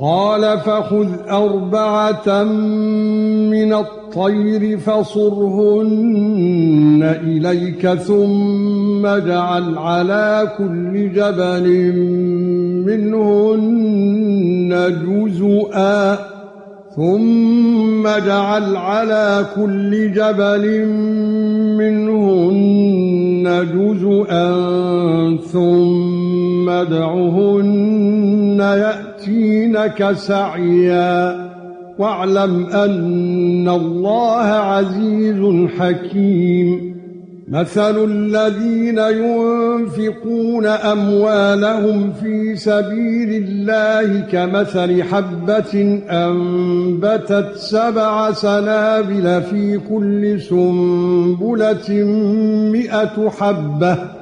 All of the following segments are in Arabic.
قال فخذ أربعة من الطير فصرهن إليك ثم اجعل على كل جبل منهن جزءا ثم اجعل على كل جبل منهن جزءا ثم ادعهن يأتي يأتينك سعيا. واعلم أن الله عزيز حكيم. مثل الذين ينفقون أموالهم في سبيل الله كمثل حبة أنبتت سبع سنابل في كل سنبلة مئة حبة.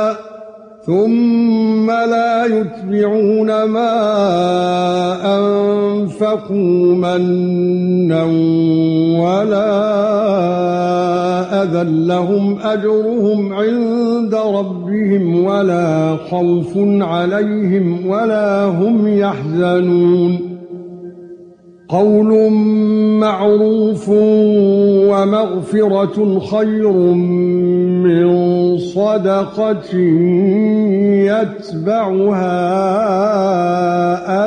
ثُمَّ لَا يُتْبِعُونَ مَا أَنفَقُوا مَنًّا وَلَا أَذًى. لَّهُمْ أَجْرُهُمْ عِندَ رَبِّهِمْ وَلَا خَوْفٌ عَلَيْهِمْ وَلَا هُمْ يَحْزَنُونَ. قول معروف ومغفرة خير من صدقة يتبعها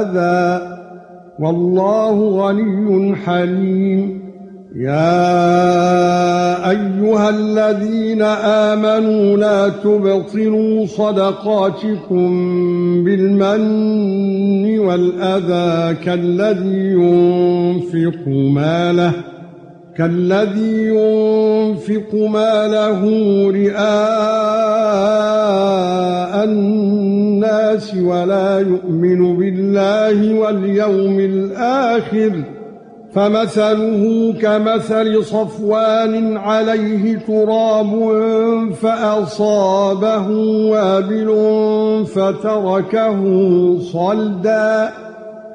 أذى. والله غني حليم. يا أيها الذين آمنوا لا تبطلوا صدقاتكم بالمن والأذى كالذي ينفق ماله. كالذي ينفق ماله رئاء الناس ولا يؤمن بالله واليوم الآخر فمثله كمثل صفوان عليه تراب فأصابه وابل فتركه صلدا